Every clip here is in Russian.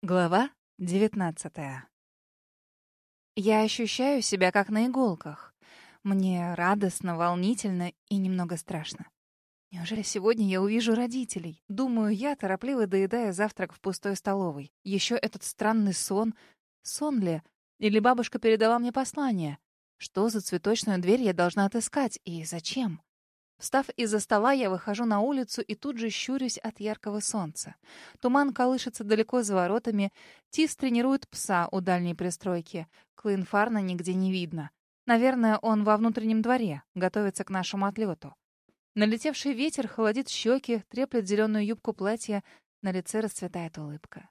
Глава девятнадцатая. Я ощущаю себя как на иголках. Мне радостно, волнительно и немного страшно. Неужели сегодня я увижу родителей? Думаю я, торопливо доедая завтрак в пустой столовой. Еще этот странный сон. Сон ли? Или бабушка передала мне послание? Что за цветочную дверь я должна отыскать и зачем? Встав из-за стола, я выхожу на улицу и тут же щурюсь от яркого солнца. Туман колышется далеко за воротами. Тис тренирует пса у дальней пристройки. Клинфарна нигде не видно. Наверное, он во внутреннем дворе, готовится к нашему отлету. Налетевший ветер холодит щеки, треплет зеленую юбку платья, на лице расцветает улыбка.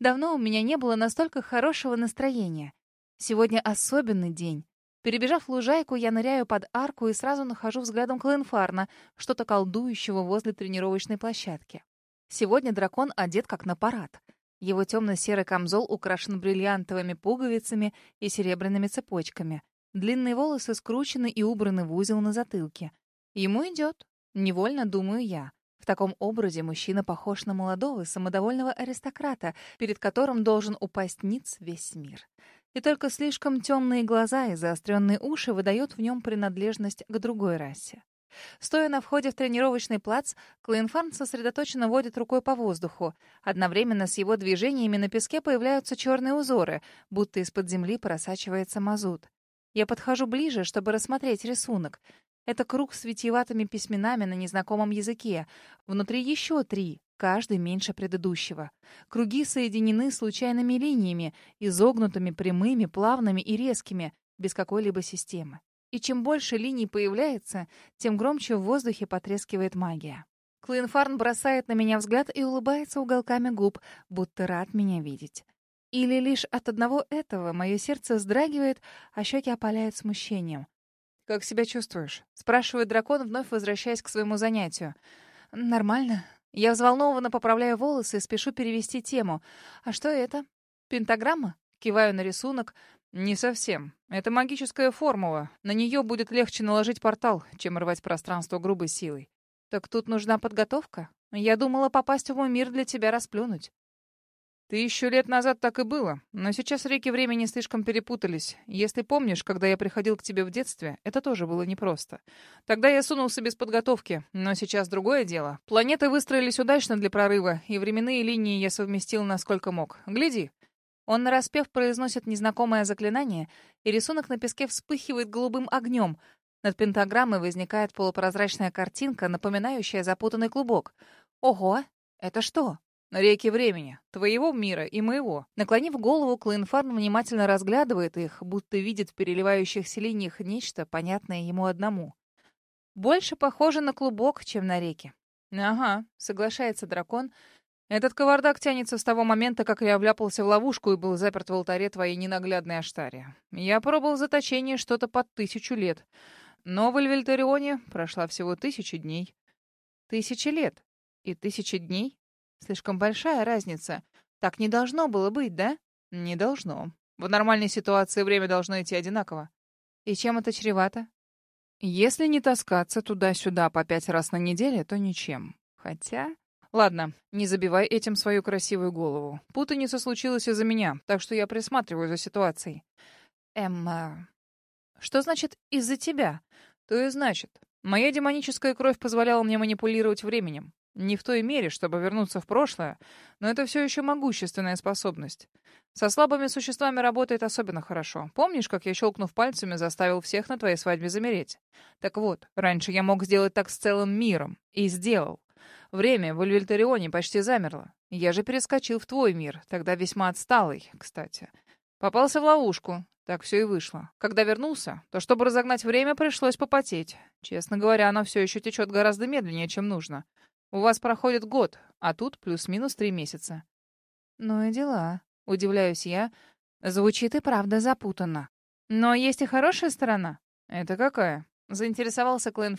Давно у меня не было настолько хорошего настроения. Сегодня особенный день. Перебежав лужайку, я ныряю под арку и сразу нахожу взглядом Клинфарна, что-то колдующего возле тренировочной площадки. Сегодня дракон одет как на парад. Его темно-серый камзол украшен бриллиантовыми пуговицами и серебряными цепочками. Длинные волосы скручены и убраны в узел на затылке. Ему идет. Невольно думаю я. В таком образе мужчина похож на молодого, самодовольного аристократа, перед которым должен упасть ниц весь мир и только слишком темные глаза и заостренные уши выдают в нем принадлежность к другой расе. Стоя на входе в тренировочный плац, Клейнфарн сосредоточенно водит рукой по воздуху. Одновременно с его движениями на песке появляются черные узоры, будто из-под земли просачивается мазут. Я подхожу ближе, чтобы рассмотреть рисунок. Это круг с витиеватыми письменами на незнакомом языке. Внутри еще три, каждый меньше предыдущего. Круги соединены случайными линиями, изогнутыми, прямыми, плавными и резкими, без какой-либо системы. И чем больше линий появляется, тем громче в воздухе потрескивает магия. Клинфарн бросает на меня взгляд и улыбается уголками губ, будто рад меня видеть. Или лишь от одного этого мое сердце вздрагивает, а щеки опаляют смущением. «Как себя чувствуешь?» — спрашивает дракон, вновь возвращаясь к своему занятию. «Нормально», я взволнованно поправляю волосы и спешу перевести тему. А что это? Пентаграмма? Киваю на рисунок. Не совсем. Это магическая формула. На нее будет легче наложить портал, чем рвать пространство грубой силой. Так тут нужна подготовка? Я думала попасть в мой мир для тебя расплюнуть. Тысячу лет назад так и было, но сейчас реки времени слишком перепутались. Если помнишь, когда я приходил к тебе в детстве, это тоже было непросто. Тогда я сунулся без подготовки, но сейчас другое дело. Планеты выстроились удачно для прорыва, и временные линии я совместил насколько мог. Гляди. Он нараспев произносит незнакомое заклинание, и рисунок на песке вспыхивает голубым огнем. Над пентаграммой возникает полупрозрачная картинка, напоминающая запутанный клубок. Ого, это что? Реки времени, твоего мира и моего. Наклонив голову, Клинфарн внимательно разглядывает их, будто видит в переливающихся линиях нечто, понятное ему одному. Больше похоже на клубок, чем на реки. Ага, соглашается дракон. Этот кавардак тянется с того момента, как я вляпался в ловушку и был заперт в алтаре твоей ненаглядной Аштари. Я пробовал заточение что-то под тысячу лет. Но в Эльвельтарионе прошла всего тысяча дней. Тысячи лет и тысячи дней? Слишком большая разница. Так не должно было быть, да? Не должно. В нормальной ситуации время должно идти одинаково. И чем это чревато? Если не таскаться туда-сюда по пять раз на неделю, то ничем. Хотя... Ладно, не забивай этим свою красивую голову. Путаница случилась из-за меня, так что я присматриваю за ситуацией. Эмма... Что значит «из-за тебя»? То и значит. Моя демоническая кровь позволяла мне манипулировать временем. Не в той мере, чтобы вернуться в прошлое, но это все еще могущественная способность. Со слабыми существами работает особенно хорошо. Помнишь, как я, щелкнув пальцами, заставил всех на твоей свадьбе замереть? Так вот, раньше я мог сделать так с целым миром. И сделал. Время в Ульвельтарионе почти замерло. Я же перескочил в твой мир, тогда весьма отсталый, кстати. Попался в ловушку. Так все и вышло. Когда вернулся, то чтобы разогнать время, пришлось попотеть. Честно говоря, оно все еще течет гораздо медленнее, чем нужно. У вас проходит год, а тут плюс-минус три месяца. Ну и дела. Удивляюсь я. Звучит и правда запутанно. Но есть и хорошая сторона. Это какая? Заинтересовался Клейн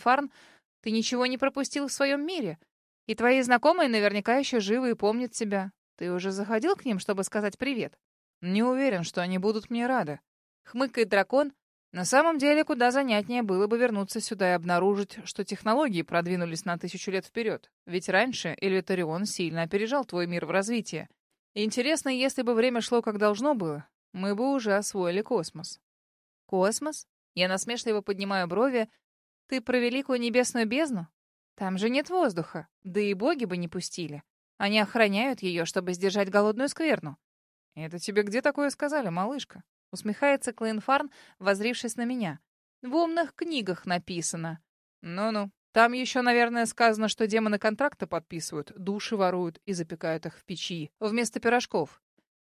Ты ничего не пропустил в своем мире. И твои знакомые наверняка еще живы и помнят тебя. Ты уже заходил к ним, чтобы сказать привет? Не уверен, что они будут мне рады. Хмыкает дракон, на самом деле, куда занятнее было бы вернуться сюда и обнаружить, что технологии продвинулись на тысячу лет вперед. Ведь раньше Эльвитарион сильно опережал твой мир в развитии. Интересно, если бы время шло как должно было, мы бы уже освоили космос. Космос? Я насмешливо поднимаю брови. Ты про великую небесную бездну? Там же нет воздуха, да и боги бы не пустили. Они охраняют ее, чтобы сдержать голодную скверну. «Это тебе где такое сказали, малышка?» Усмехается Клейнфарн, возрившись на меня. «В умных книгах написано». «Ну-ну, там еще, наверное, сказано, что демоны контракты подписывают, души воруют и запекают их в печи, вместо пирожков».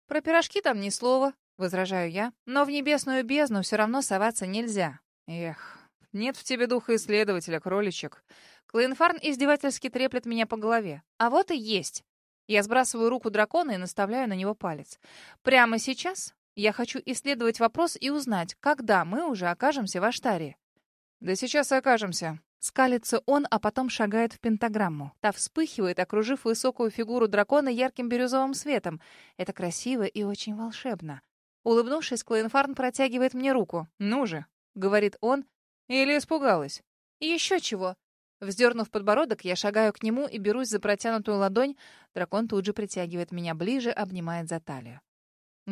«Про пирожки там ни слова», — возражаю я, «но в небесную бездну все равно соваться нельзя». «Эх, нет в тебе духа исследователя, кроличек». Клейнфарн издевательски треплет меня по голове. «А вот и есть». Я сбрасываю руку дракона и наставляю на него палец. «Прямо сейчас я хочу исследовать вопрос и узнать, когда мы уже окажемся в Аштаре». «Да сейчас и окажемся». Скалится он, а потом шагает в пентаграмму. Та вспыхивает, окружив высокую фигуру дракона ярким бирюзовым светом. Это красиво и очень волшебно. Улыбнувшись, Клоенфарн протягивает мне руку. «Ну же», — говорит он, или испугалась. «Еще чего?» Вздернув подбородок, я шагаю к нему и берусь за протянутую ладонь. Дракон тут же притягивает меня ближе, обнимает за талию.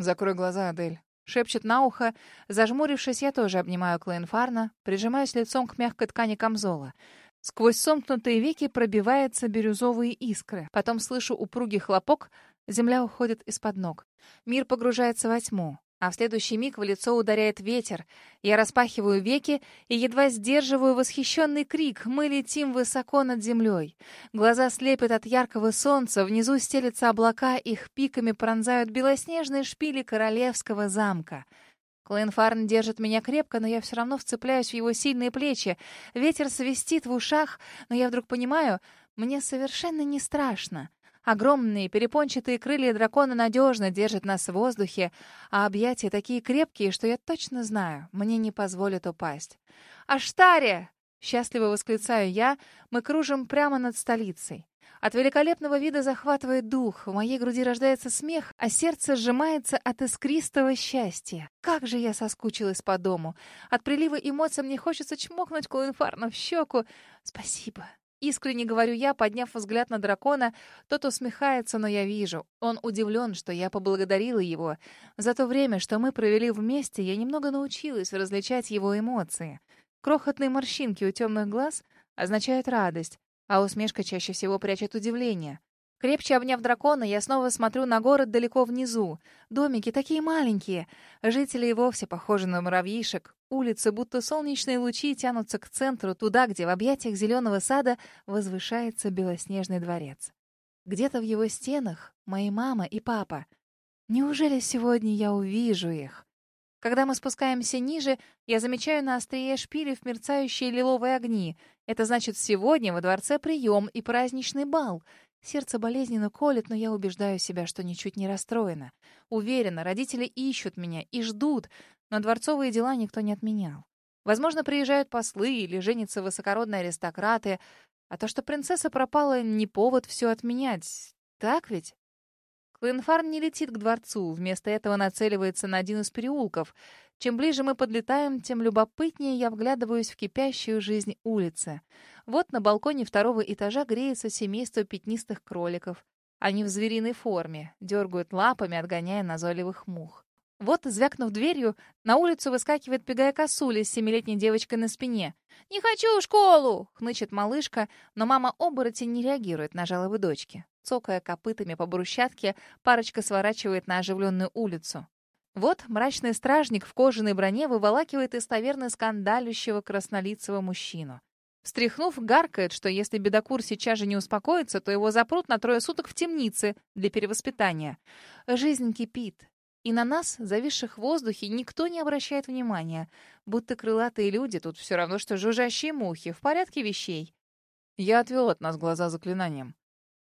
«Закрой глаза, Адель». Шепчет на ухо. Зажмурившись, я тоже обнимаю Клейнфарна, прижимаюсь лицом к мягкой ткани камзола. Сквозь сомкнутые веки пробиваются бирюзовые искры. Потом слышу упругий хлопок, земля уходит из-под ног. Мир погружается во тьму. А в следующий миг в лицо ударяет ветер. Я распахиваю веки и едва сдерживаю восхищенный крик. Мы летим высоко над землей. Глаза слепят от яркого солнца, внизу стелятся облака, их пиками пронзают белоснежные шпили королевского замка. Клейнфарн держит меня крепко, но я все равно вцепляюсь в его сильные плечи. Ветер свистит в ушах, но я вдруг понимаю, мне совершенно не страшно. Огромные перепончатые крылья дракона надежно держат нас в воздухе, а объятия такие крепкие, что я точно знаю, мне не позволят упасть. «Аштария!» — счастливо восклицаю я. Мы кружим прямо над столицей. От великолепного вида захватывает дух, в моей груди рождается смех, а сердце сжимается от искристого счастья. Как же я соскучилась по дому. От прилива эмоций мне хочется чмокнуть Куинфарна в щеку. Спасибо, Искренне говорю я, подняв взгляд на дракона. Тот усмехается, но я вижу. Он удивлен, что я поблагодарила его. За то время, что мы провели вместе, я немного научилась различать его эмоции. Крохотные морщинки у темных глаз означают радость, а усмешка чаще всего прячет удивление. Крепче обняв дракона, я снова смотрю на город далеко внизу. Домики такие маленькие. Жители и вовсе похожи на муравьишек. Улицы, будто солнечные лучи, тянутся к центру, туда, где в объятиях зеленого сада возвышается белоснежный дворец. Где-то в его стенах мои мама и папа. Неужели сегодня я увижу их? Когда мы спускаемся ниже, я замечаю на острие шпилев мерцающие лиловые огни. Это значит, сегодня во дворце прием и праздничный бал — Сердце болезненно колет, но я убеждаю себя, что ничуть не расстроена. Уверена, родители ищут меня и ждут, но дворцовые дела никто не отменял. Возможно, приезжают послы или женятся высокородные аристократы, а то, что принцесса пропала, не повод все отменять. Так ведь? Клинфарн не летит к дворцу, вместо этого нацеливается на один из переулков. Чем ближе мы подлетаем, тем любопытнее я вглядываюсь в кипящую жизнь улицы. Вот на балконе второго этажа греется семейство пятнистых кроликов. Они в звериной форме, дергают лапами, отгоняя назойливых мух. Вот, звякнув дверью, на улицу выскакивает пегая косуля с семилетней девочкой на спине. «Не хочу в школу!» — хнычет малышка, но мама-оборотень не реагирует на жалобы дочки. Цокая копытами по брусчатке, парочка сворачивает на оживленную улицу. Вот мрачный стражник в кожаной броне выволакивает из таверны скандалющего краснолицего мужчину. Встряхнув, гаркает, что если бедокур сейчас же не успокоится, то его запрут на трое суток в темнице для перевоспитания. Жизнь кипит. И на нас, зависших в воздухе, никто не обращает внимания. Будто крылатые люди тут все равно, что жужжащие мухи, в порядке вещей. Я отвел от нас глаза заклинанием.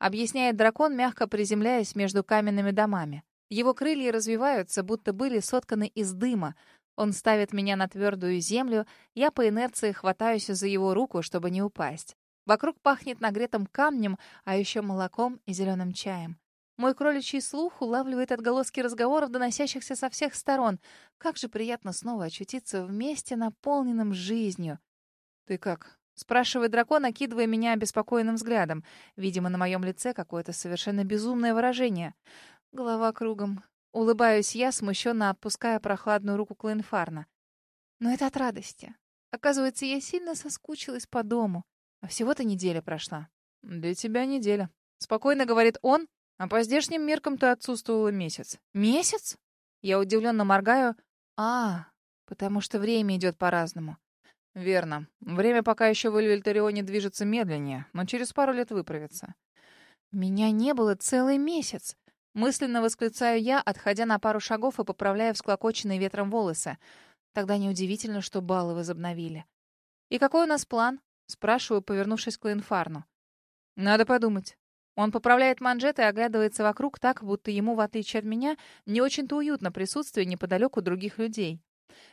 Объясняет дракон, мягко приземляясь между каменными домами. Его крылья развиваются, будто были сотканы из дыма. Он ставит меня на твердую землю, я по инерции хватаюсь за его руку, чтобы не упасть. Вокруг пахнет нагретым камнем, а еще молоком и зеленым чаем. Мой кроличий слух улавливает отголоски разговоров, доносящихся со всех сторон. Как же приятно снова очутиться вместе, наполненным жизнью. «Ты как?» — спрашивает дракон, окидывая меня обеспокоенным взглядом. Видимо, на моем лице какое-то совершенно безумное выражение. Голова кругом. Улыбаюсь я, смущенно опуская прохладную руку Клейнфарна. Но это от радости. Оказывается, я сильно соскучилась по дому. А всего-то неделя прошла. «Для тебя неделя», — спокойно говорит он, а по здешним меркам ты отсутствовала месяц. «Месяц?» Я удивленно моргаю. «А, потому что время идет по-разному». «Верно. Время пока еще в Эльвельтарионе движется медленнее, но через пару лет выправится». «Меня не было целый месяц», — мысленно восклицаю я, отходя на пару шагов и поправляя всклокоченные ветром волосы. Тогда неудивительно, что баллы возобновили. «И какой у нас план?» — спрашиваю, повернувшись к Лейнфарну. «Надо подумать». Он поправляет манжеты и оглядывается вокруг так, будто ему, в отличие от меня, не очень-то уютно присутствие неподалеку других людей.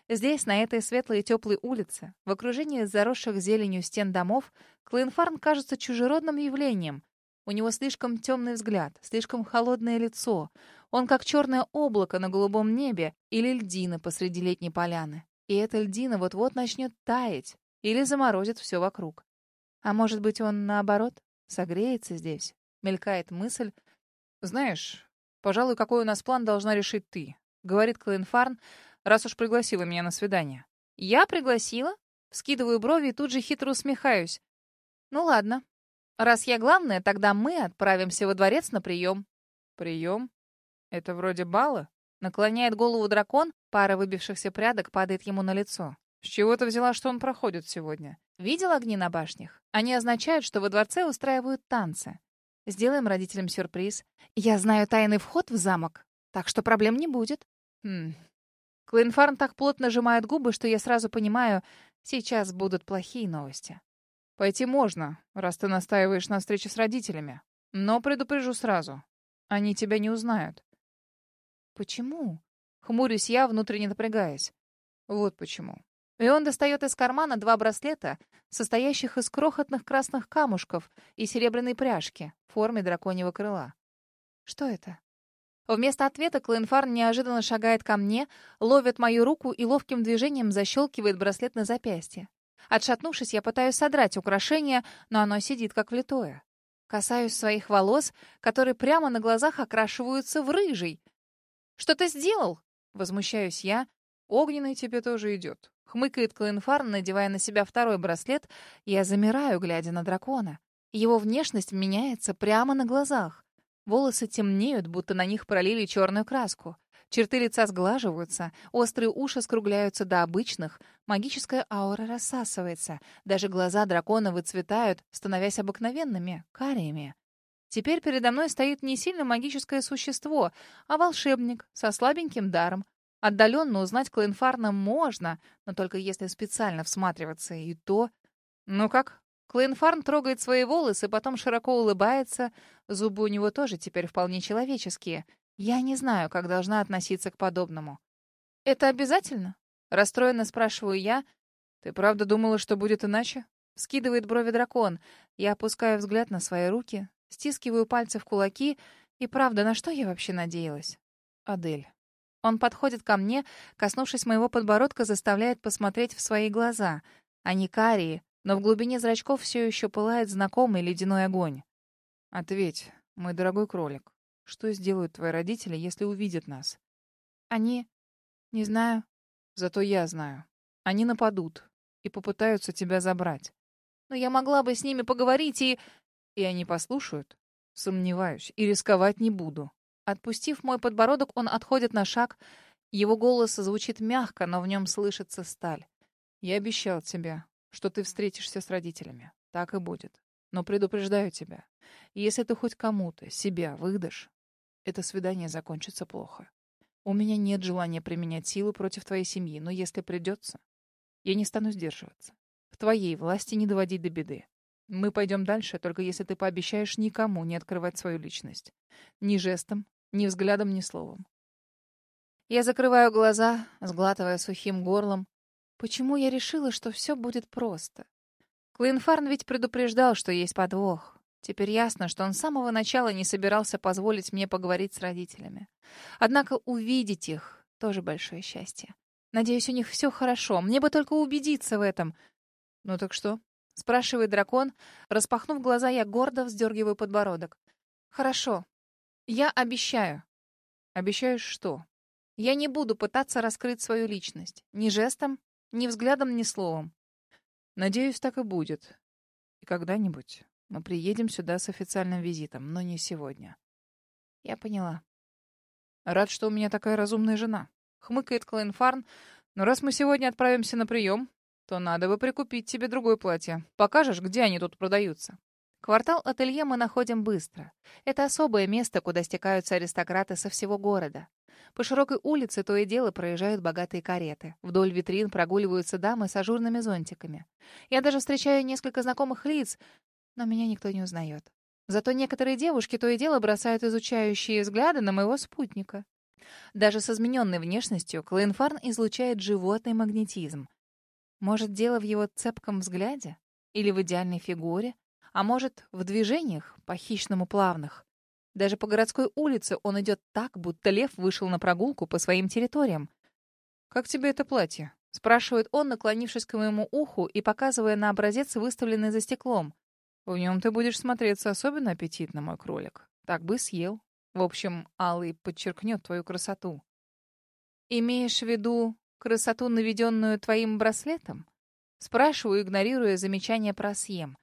Здесь, на этой светлой и теплой улице, в окружении заросших зеленью стен домов, Клейнфарн кажется чужеродным явлением. У него слишком темный взгляд, слишком холодное лицо. Он как черное облако на голубом небе или льдина посреди летней поляны. И эта льдина вот-вот начнет таять или заморозит все вокруг. А может быть, он, наоборот, согреется здесь? Мелькает мысль. «Знаешь, пожалуй, какой у нас план должна решить ты», — говорит Клейнфарн, раз уж пригласила меня на свидание. «Я пригласила?» Скидываю брови и тут же хитро усмехаюсь. «Ну ладно. Раз я главная, тогда мы отправимся во дворец на прием». «Прием? Это вроде бала?» Наклоняет голову дракон, пара выбившихся прядок падает ему на лицо. «С чего ты взяла, что он проходит сегодня?» «Видел огни на башнях? Они означают, что во дворце устраивают танцы. Сделаем родителям сюрприз. Я знаю тайный вход в замок, так что проблем не будет». «Хм, Клинфарн так плотно сжимает губы, что я сразу понимаю, сейчас будут плохие новости. Пойти можно, раз ты настаиваешь на встрече с родителями. Но предупрежу сразу. Они тебя не узнают. Почему? Хмурюсь я, внутренне напрягаясь. Вот почему. И он достает из кармана два браслета, состоящих из крохотных красных камушков и серебряной пряжки в форме драконьего крыла. Что это? Вместо ответа Клинфарн неожиданно шагает ко мне, ловит мою руку и ловким движением защелкивает браслет на запястье. Отшатнувшись, я пытаюсь содрать украшение, но оно сидит как влитое. Касаюсь своих волос, которые прямо на глазах окрашиваются в рыжий. «Что ты сделал?» — возмущаюсь я. «Огненный тебе тоже идет», — хмыкает Клинфарн, надевая на себя второй браслет. Я замираю, глядя на дракона. Его внешность меняется прямо на глазах. Волосы темнеют, будто на них пролили черную краску. Черты лица сглаживаются, острые уши скругляются до обычных, магическая аура рассасывается, даже глаза дракона выцветают, становясь обыкновенными, кариями. Теперь передо мной стоит не сильно магическое существо, а волшебник со слабеньким даром. Отдаленно узнать Клейнфарна можно, но только если специально всматриваться, и то... Ну как, Клейнфарн трогает свои волосы, потом широко улыбается. Зубы у него тоже теперь вполне человеческие. Я не знаю, как должна относиться к подобному. «Это обязательно?» Расстроенно спрашиваю я. «Ты правда думала, что будет иначе?» Скидывает брови дракон. Я опускаю взгляд на свои руки, стискиваю пальцы в кулаки. И правда, на что я вообще надеялась? Адель. Он подходит ко мне, коснувшись моего подбородка, заставляет посмотреть в свои глаза. Они карие, но в глубине зрачков все еще пылает знакомый ледяной огонь. «Ответь, мой дорогой кролик, что сделают твои родители, если увидят нас?» «Они... не знаю». «Зато я знаю. Они нападут и попытаются тебя забрать. Но я могла бы с ними поговорить и...» «И они послушают?» «Сомневаюсь, и рисковать не буду». Отпустив мой подбородок, он отходит на шаг. Его голос звучит мягко, но в нем слышится сталь. «Я обещал тебе, что ты встретишься с родителями. Так и будет. Но предупреждаю тебя, если ты хоть кому-то себя выдашь, это свидание закончится плохо. У меня нет желания применять силу против твоей семьи, но если придется, я не стану сдерживаться. В твоей власти не доводить до беды. Мы пойдем дальше, только если ты пообещаешь никому не открывать свою личность. Ни жестом, ни взглядом, ни словом. Я закрываю глаза, сглатывая сухим горлом. Почему я решила, что все будет просто? Клинфарн ведь предупреждал, что есть подвох. Теперь ясно, что он с самого начала не собирался позволить мне поговорить с родителями. Однако увидеть их — тоже большое счастье. Надеюсь, у них все хорошо. Мне бы только убедиться в этом. «Ну так что?» — спрашивает дракон. Распахнув глаза, я гордо вздергиваю подбородок. «Хорошо. Я обещаю». Обещаешь что? Я не буду пытаться раскрыть свою личность. Ни жестом, ни взглядом, ни словом. Надеюсь, так и будет. И когда-нибудь мы приедем сюда с официальным визитом, но не сегодня. Я поняла. Рад, что у меня такая разумная жена. Хмыкает Клейн Фарн. Но раз мы сегодня отправимся на прием, то надо бы прикупить тебе другое платье. Покажешь, где они тут продаются? Квартал ателье мы находим быстро. Это особое место, куда стекаются аристократы со всего города. По широкой улице то и дело проезжают богатые кареты. Вдоль витрин прогуливаются дамы с ажурными зонтиками. Я даже встречаю несколько знакомых лиц, но меня никто не узнает. Зато некоторые девушки то и дело бросают изучающие взгляды на моего спутника. Даже с измененной внешностью Клейнфарн излучает животный магнетизм. Может, дело в его цепком взгляде? Или в идеальной фигуре? А может, в движениях, по-хищному плавных? Даже по городской улице он идет так, будто лев вышел на прогулку по своим территориям. «Как тебе это платье?» — спрашивает он, наклонившись к моему уху и показывая на образец, выставленный за стеклом. «В нем ты будешь смотреться особенно аппетитно, мой кролик. Так бы съел. В общем, Алый подчеркнет твою красоту». «Имеешь в виду красоту, наведенную твоим браслетом?» Спрашиваю, игнорируя замечание про съем.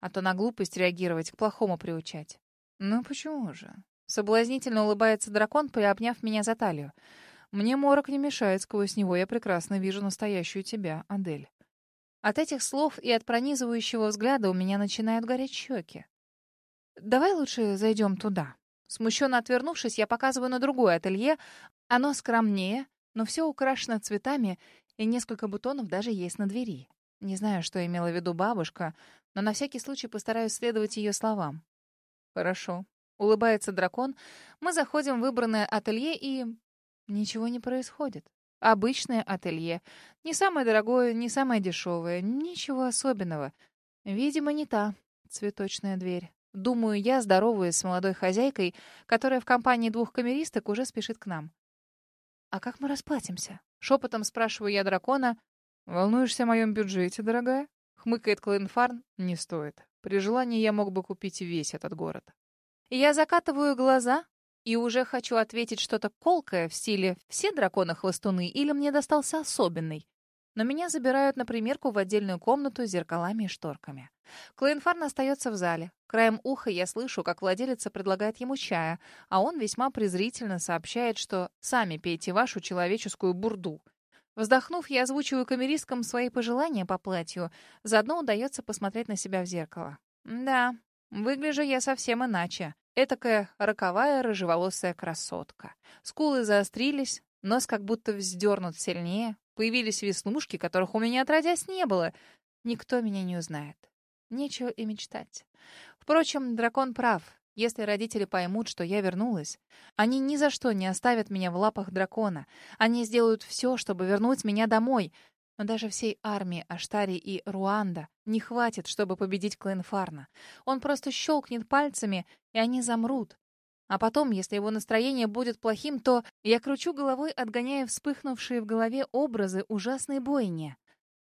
А то на глупость реагировать, к плохому приучать. «Ну почему же?» Соблазнительно улыбается дракон, приобняв меня за талию. «Мне морок не мешает, сквозь него я прекрасно вижу настоящую тебя, Адель». От этих слов и от пронизывающего взгляда у меня начинают гореть щеки. «Давай лучше зайдем туда». Смущенно отвернувшись, я показываю на другое ателье. Оно скромнее, но все украшено цветами, и несколько бутонов даже есть на двери. Не знаю, что имела в виду бабушка, но на всякий случай постараюсь следовать ее словам. «Хорошо», — улыбается дракон. Мы заходим в выбранное ателье, и... Ничего не происходит. Обычное ателье. Не самое дорогое, не самое дешевое. Ничего особенного. Видимо, не та цветочная дверь. Думаю, я здороваюсь с молодой хозяйкой, которая в компании двух камеристок уже спешит к нам. «А как мы расплатимся?» Шепотом спрашиваю я дракона. «Волнуешься о моем бюджете, дорогая?» Хмыкает Клоенфарн. «Не стоит. При желании я мог бы купить весь этот город. Я закатываю глаза и уже хочу ответить что-то колкое в стиле «все драконы хвостуны» или «мне достался особенный». Но меня забирают на примерку в отдельную комнату с зеркалами и шторками. Клейнфарн остается в зале. Краем уха я слышу, как владелица предлагает ему чая, а он весьма презрительно сообщает, что «сами пейте вашу человеческую бурду». Вздохнув, я озвучиваю камеристкам свои пожелания по платью. Заодно удается посмотреть на себя в зеркало. Да, выгляжу я совсем иначе. Этакая роковая рыжеволосая красотка. Скулы заострились, нос как будто вздернут сильнее. Появились веснушки, которых у меня отродясь не было. Никто меня не узнает. Нечего и мечтать. Впрочем, дракон прав. Если родители поймут, что я вернулась, они ни за что не оставят меня в лапах дракона. Они сделают все, чтобы вернуть меня домой. Но даже всей армии Аштари и Руанда не хватит, чтобы победить Клейнфарна. Он просто щелкнет пальцами, и они замрут. А потом, если его настроение будет плохим, то я кручу головой, отгоняя вспыхнувшие в голове образы ужасной бойни.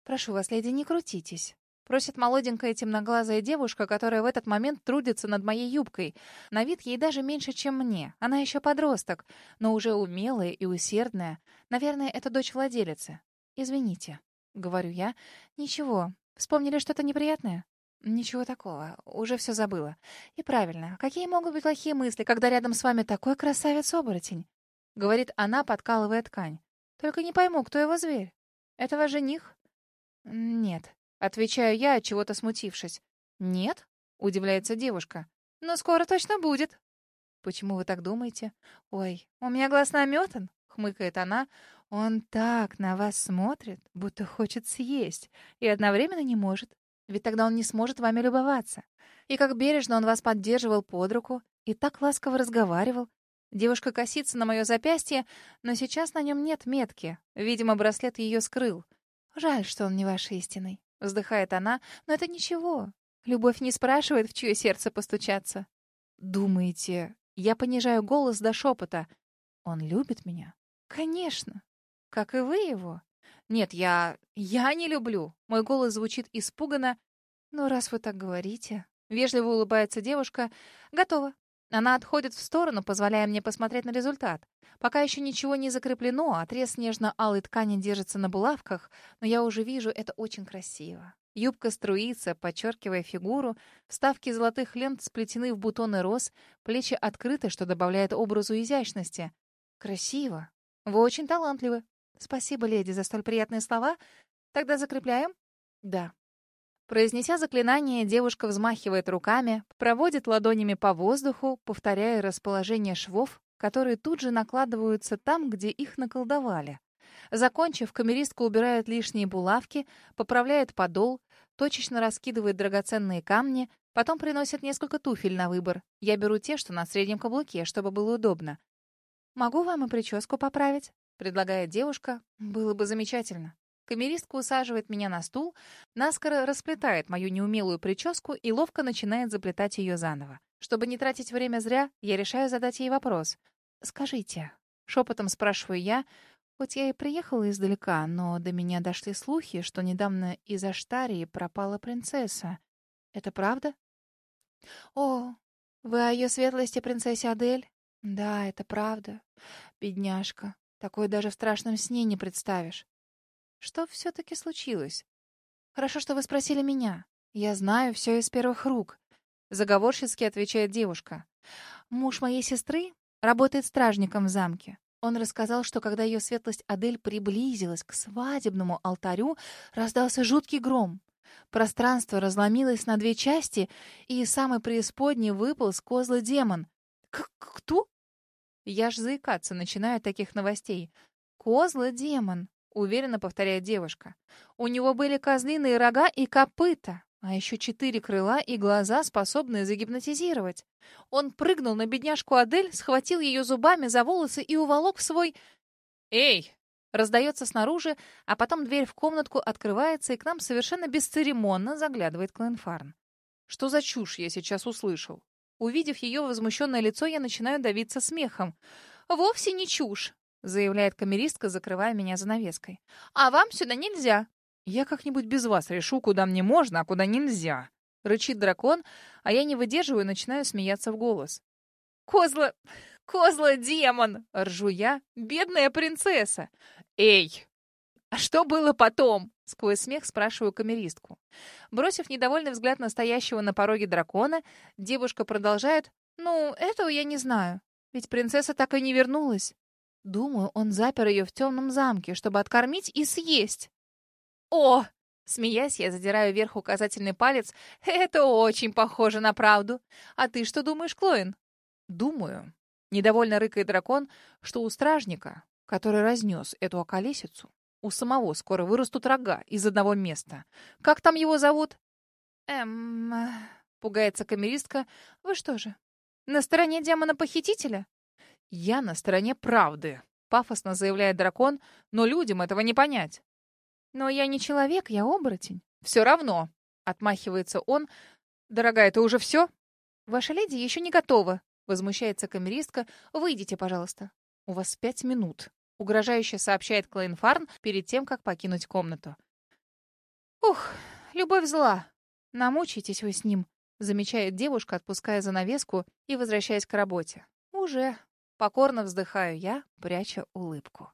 «Прошу вас, леди, не крутитесь. Просит молоденькая темноглазая девушка, которая в этот момент трудится над моей юбкой. На вид ей даже меньше, чем мне. Она еще подросток, но уже умелая и усердная. Наверное, это дочь владелицы. «Извините», — говорю я. «Ничего. Вспомнили что-то неприятное?» «Ничего такого. Уже все забыла. И правильно. Какие могут быть плохие мысли, когда рядом с вами такой красавец-оборотень?» — говорит она, подкалывая ткань. «Только не пойму, кто его зверь. Это ваш жених?» «Нет», Отвечаю я, чего-то смутившись. «Нет?» — удивляется девушка. «Но скоро точно будет». «Почему вы так думаете?» «Ой, у меня глаз наметан», — хмыкает она. «Он так на вас смотрит, будто хочет съесть, и одновременно не может. Ведь тогда он не сможет вами любоваться. И как бережно он вас поддерживал под руку, и так ласково разговаривал. Девушка косится на мое запястье, но сейчас на нем нет метки. Видимо, браслет ее скрыл. Жаль, что он не ваш истинный. Вздыхает она, но это ничего. Любовь не спрашивает, в чье сердце постучаться. Думаете, я понижаю голос до шепота. Он любит меня? Конечно. Как и вы его. Нет, я... я не люблю. Мой голос звучит испуганно. Но раз вы так говорите... Вежливо улыбается девушка. Готово. Она отходит в сторону, позволяя мне посмотреть на результат. Пока еще ничего не закреплено, отрез нежно-алой ткани держится на булавках, но я уже вижу, это очень красиво. Юбка струится, подчеркивая фигуру, вставки золотых лент сплетены в бутоны роз, плечи открыты, что добавляет образу изящности. Красиво. Вы очень талантливы. Спасибо, леди, за столь приятные слова. Тогда закрепляем? Да. Произнеся заклинание, девушка взмахивает руками, проводит ладонями по воздуху, повторяя расположение швов, которые тут же накладываются там, где их наколдовали. Закончив, камеристка убирает лишние булавки, поправляет подол, точечно раскидывает драгоценные камни, потом приносит несколько туфель на выбор. Я беру те, что на среднем каблуке, чтобы было удобно. «Могу вам и прическу поправить?» — предлагает девушка. «Было бы замечательно». Камеристка усаживает меня на стул, наскоро расплетает мою неумелую прическу и ловко начинает заплетать ее заново. Чтобы не тратить время зря, я решаю задать ей вопрос. «Скажите», — шепотом спрашиваю я, хоть я и приехала издалека, но до меня дошли слухи, что недавно из Аштарии пропала принцесса. Это правда? «О, вы о ее светлости принцессе Адель?» «Да, это правда. Бедняжка. Такое даже в страшном сне не представишь. Что все-таки случилось? Хорошо, что вы спросили меня. Я знаю все из первых рук. Заговорщицки отвечает девушка. Муж моей сестры работает стражником в замке. Он рассказал, что когда ее светлость Адель приблизилась к свадебному алтарю, раздался жуткий гром. Пространство разломилось на две части, и из самой преисподней выпал с козла демон. К «Кто?» Я ж заикаться начинаю от таких новостей. «Козла демон уверенно повторяет девушка. У него были козлиные рога и копыта, а еще четыре крыла и глаза, способные загипнотизировать. Он прыгнул на бедняжку Адель, схватил ее зубами за волосы и уволок в свой... «Эй!» Раздается снаружи, а потом дверь в комнатку открывается, и к нам совершенно бесцеремонно заглядывает Кленфарн. Что за чушь я сейчас услышал? Увидев ее возмущенное лицо, я начинаю давиться смехом. «Вовсе не чушь заявляет камеристка, закрывая меня занавеской. «А вам сюда нельзя!» «Я как-нибудь без вас решу, куда мне можно, а куда нельзя!» Рычит дракон, а я не выдерживаю и начинаю смеяться в голос. «Козла... козла демон!» — ржу я. «Бедная принцесса!» «Эй! А что было потом?» — сквозь смех спрашиваю камеристку. Бросив недовольный взгляд на стоящего на пороге дракона, девушка продолжает. «Ну, этого я не знаю. Ведь принцесса так и не вернулась. Думаю, он запер ее в темном замке, чтобы откормить и съесть. О! Смеясь, я задираю вверх указательный палец. Это очень похоже на правду. А ты что думаешь, Клоин? Думаю. Недовольно рыкает дракон, что у стражника, который разнес эту околесицу, у самого скоро вырастут рога из одного места. Как там его зовут? Эм... Пугается камеристка. Вы что же, на стороне демона-похитителя? «Я на стороне правды», — пафосно заявляет дракон, но людям этого не понять. «Но я не человек, я оборотень». «Все равно», — отмахивается он. «Дорогая, это уже все?» «Ваша леди еще не готова», — возмущается камеристка. «Выйдите, пожалуйста». «У вас пять минут», — угрожающе сообщает Клейн Фарн перед тем, как покинуть комнату. «Ух, любовь зла. Намучитесь вы с ним», — замечает девушка, отпуская занавеску и возвращаясь к работе. «Уже», Покорно вздыхаю я, пряча улыбку.